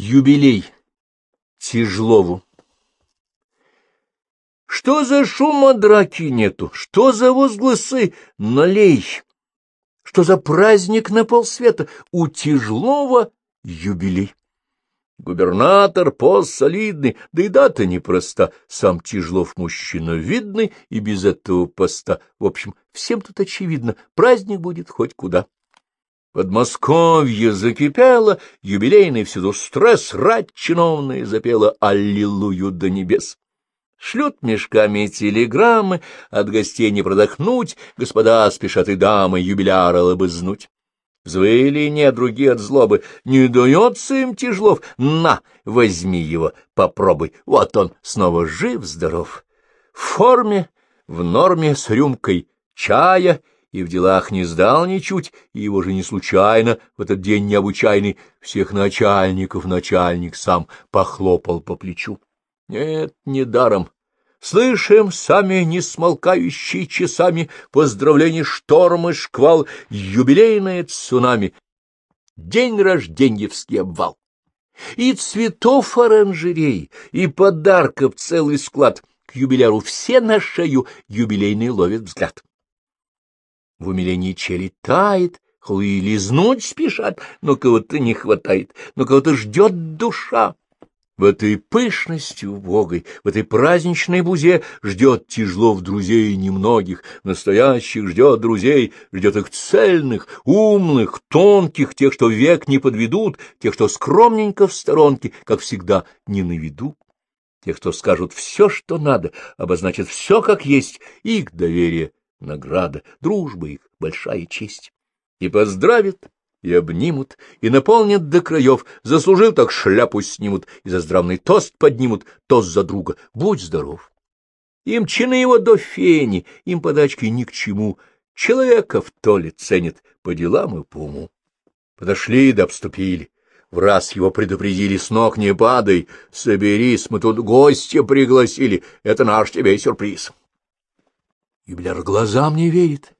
Юбилей Тяжлову Что за шума драки нету? Что за возгласы налей? Что за праздник на полсвета? У Тяжлова юбилей. Губернатор, пост солидный, да и дата непроста. Сам Тяжлов мужчина видный и без этого поста. В общем, всем тут очевидно, праздник будет хоть куда. Подмосковье закипело, юбилейный всюду стресс, рать чиновная запела «Аллилуйю до небес». Шлют мешками телеграммы, от гостей не продохнуть, господа спешат и дамы юбиляра лобызнуть. Взвыли недруги от злобы, не дается им тяжелов, на, возьми его, попробуй, вот он снова жив-здоров. В форме, в норме, с рюмкой чая — и в делах не сдал ничуть, и его же не случайно в этот день необычайный всех начальников начальник сам похлопал по плечу. Нет, не даром. Слышим сами несмолкающие часами поздравления шторм и шквал, юбилейное цунами, день рожденьевский обвал. И цветов оранжерей, и подарков целый склад. К юбиляру все на шею юбилейный ловит взгляд. В умилении челюсть тает, хлы лизнуть спешат, но кого-то не хватает, но кого-то ждет душа. В этой пышности убогой, в этой праздничной бузе ждет тяжелов друзей немногих, настоящих ждет друзей, ждет их цельных, умных, тонких, тех, что век не подведут, тех, что скромненько в сторонке, как всегда, не на виду, тех, кто скажут все, что надо, обозначат все, как есть, их доверие награда, дружба их, большая честь. И поздравят, и обнимут, и наполнят до краев, заслужил так шляпу снимут, и за здравный тост поднимут, тост за друга, будь здоров. Им чины его до фени, им подачки ни к чему, человека в толе ценят по делам и по уму. Подошли да обступили, в раз его предупредили, с ног не падай, соберись, мы тут гостя пригласили, это наш тебе сюрприз. Юбиляр глазам не верит.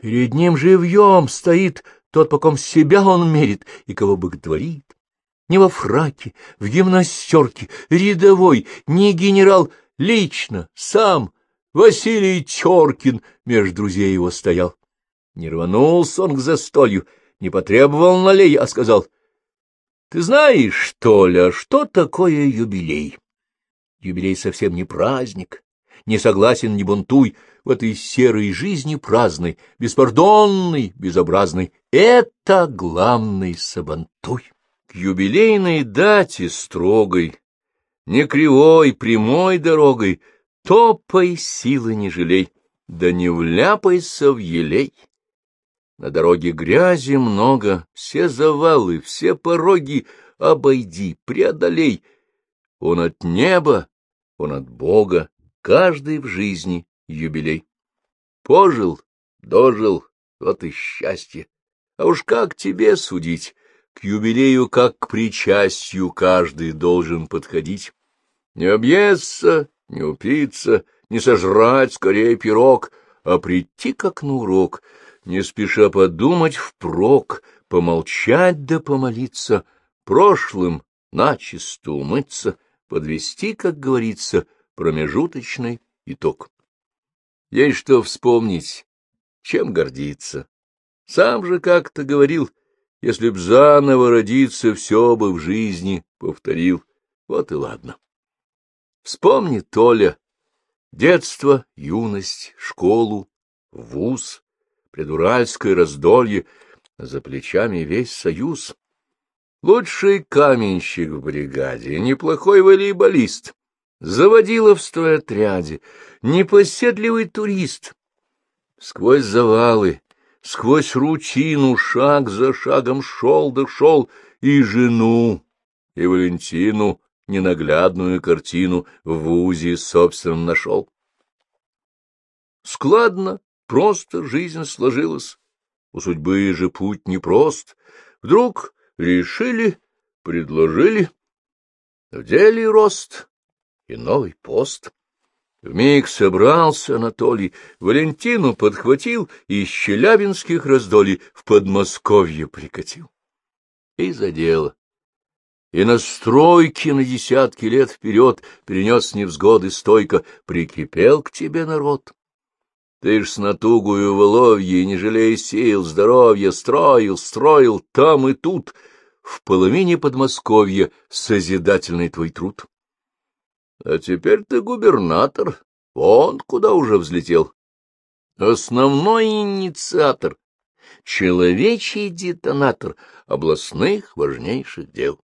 Перед ним живьем стоит тот, по ком себя он мерит и кого боготворит. Не во фраке, в гимнастерке, рядовой, не генерал, лично, сам, Василий Теркин между друзей его стоял. Не рванулся он к застолью, не потребовал налей, а сказал, — Ты знаешь, что ли, что такое юбилей? Юбилей совсем не праздник, не согласен, не бунтуй, в этой серой жизни праздной, беспардонной, безобразной. Это главный сабантуй. К юбилейной дате строгой, не кривой, прямой дорогой, топай силы не жалей, да не вляпайся в елей. На дороге грязи много, все завалы, все пороги обойди, преодолей. Он от неба, он от Бога, каждый в жизни юбилей. Пожил, дожил, вот и счастье. А уж как тебе судить? К юбилею, как к причастию, каждый должен подходить. Не объесться, не упиться, не сожрать скорее пирог, а прийти как на урок, не спеша подумать впрок, помолчать да помолиться, прошлым начисто умыться, подвести, как говорится, промежуточный итог. Есть что вспомнить, чем гордиться. Сам же как-то говорил, если б заново родиться, все бы в жизни повторил. Вот и ладно. Вспомни, Толя, детство, юность, школу, вуз, предуральское раздолье, за плечами весь союз. Лучший каменщик в бригаде, неплохой волейболист, заводила в стройотряде, непоседливый турист. Сквозь завалы, сквозь рутину шаг за шагом шел да шел, и жену, и Валентину ненаглядную картину в ВУЗе собственном нашел. Складно, просто жизнь сложилась. У судьбы же путь непрост. Вдруг решили, предложили. В деле рост и новый пост. Вмиг собрался Анатолий, Валентину подхватил и из челябинских раздолий в Подмосковье прикатил. И за дело. и настройки на десятки лет вперед перенес невзгоды стойко, прикипел к тебе народ. Ты ж с натугою воловьей, не жалея сил, здоровья, строил, строил там и тут, в половине Подмосковья, созидательный твой труд. А теперь ты губернатор, вон куда уже взлетел. Основной инициатор, человечий детонатор областных важнейших дел.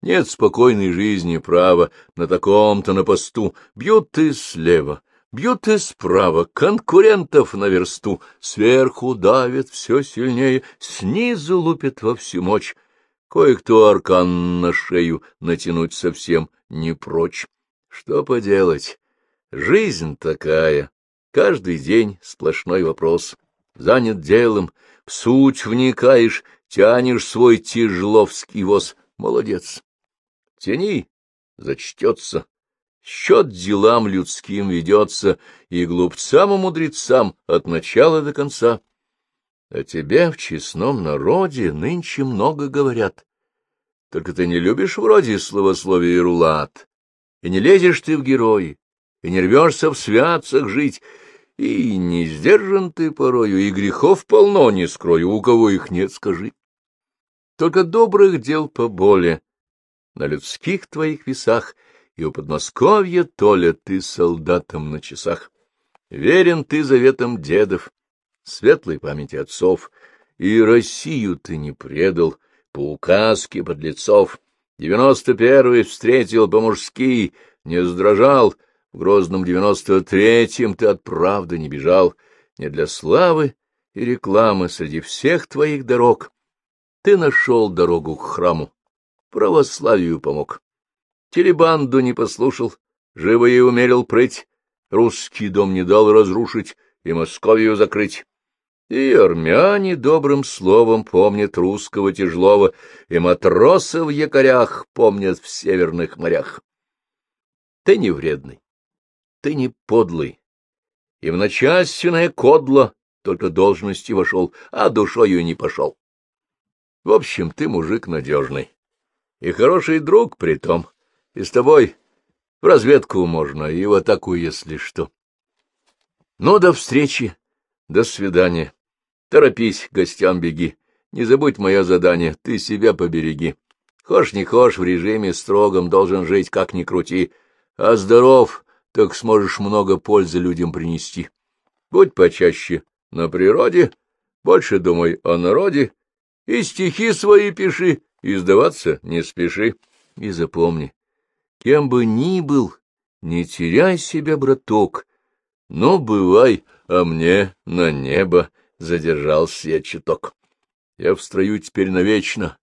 Нет спокойной жизни права на таком-то на посту. Бьют и слева, бьют и справа, конкурентов на версту. Сверху давят все сильнее, снизу лупят во всю мощь. Кое-кто аркан на шею натянуть совсем не прочь. Что поделать? Жизнь такая. Каждый день сплошной вопрос. Занят делом, в суть вникаешь, тянешь свой тяжеловский воз. Молодец. Тяни, зачтется. Счет делам людским ведется, и глупцам и мудрецам от начала до конца. О тебе в честном народе нынче много говорят. Только ты не любишь вроде словословия рулат, и не лезешь ты в герои, и не рвешься в святцах жить, и не сдержан ты порою, и грехов полно, не скрою, у кого их нет, скажи. Только добрых дел поболе на людских твоих весах, и у Подмосковья, Толя, ты солдатом на часах. Верен ты заветам дедов, светлой памяти отцов, и Россию ты не предал по указке подлецов. Девяносто первый встретил по-мужски, не сдрожал — в грозном девяносто третьем ты от правды не бежал, не для славы и рекламы среди всех твоих дорог. Ты нашел дорогу к храму, православию помог. Телебанду не послушал, живо и умерил прыть, русский дом не дал разрушить и Московию закрыть. И армяне добрым словом помнят русского тяжелого, и матросы в якорях помнят в северных морях. Ты не вредный, ты не подлый. И в начальственное кодло только должности вошел, а душою не пошел. В общем, ты мужик надежный. И хороший друг при том. И с тобой в разведку можно, и в атаку, если что. Ну, до встречи, до свидания. Торопись, гостям беги. Не забудь мое задание, ты себя побереги. Хошь не хошь, в режиме строгом должен жить, как ни крути. А здоров, так сможешь много пользы людям принести. Будь почаще на природе, больше думай о народе, и стихи свои пиши, и сдаваться не спеши. И запомни, кем бы ни был, не теряй себя, браток, но бывай, а мне на небо задержался я чуток. Я в строю теперь навечно,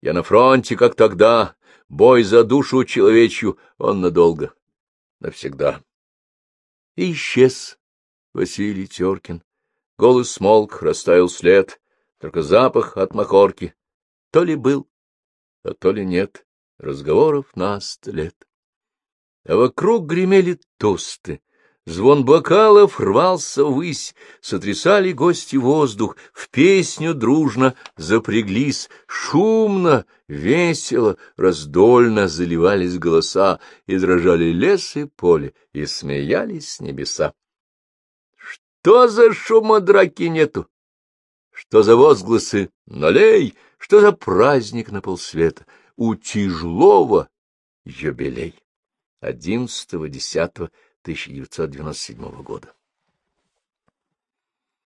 я на фронте, как тогда, бой за душу человечью, он надолго навсегда. И исчез Василий Теркин. Голос смолк, растаял след, только запах от махорки. То ли был, а то ли нет, разговоров на сто лет. А вокруг гремели тосты, Звон бокалов рвался ввысь, сотрясали гости воздух, в песню дружно запряглись, шумно, весело, раздольно заливались голоса, и дрожали лес и поле, и смеялись небеса. Что за шума драки нету? Что за возгласы «Налей!» Что за праздник на полсвета? У Тяжлова юбилей. Одиннадцатого, десятого 1997 года.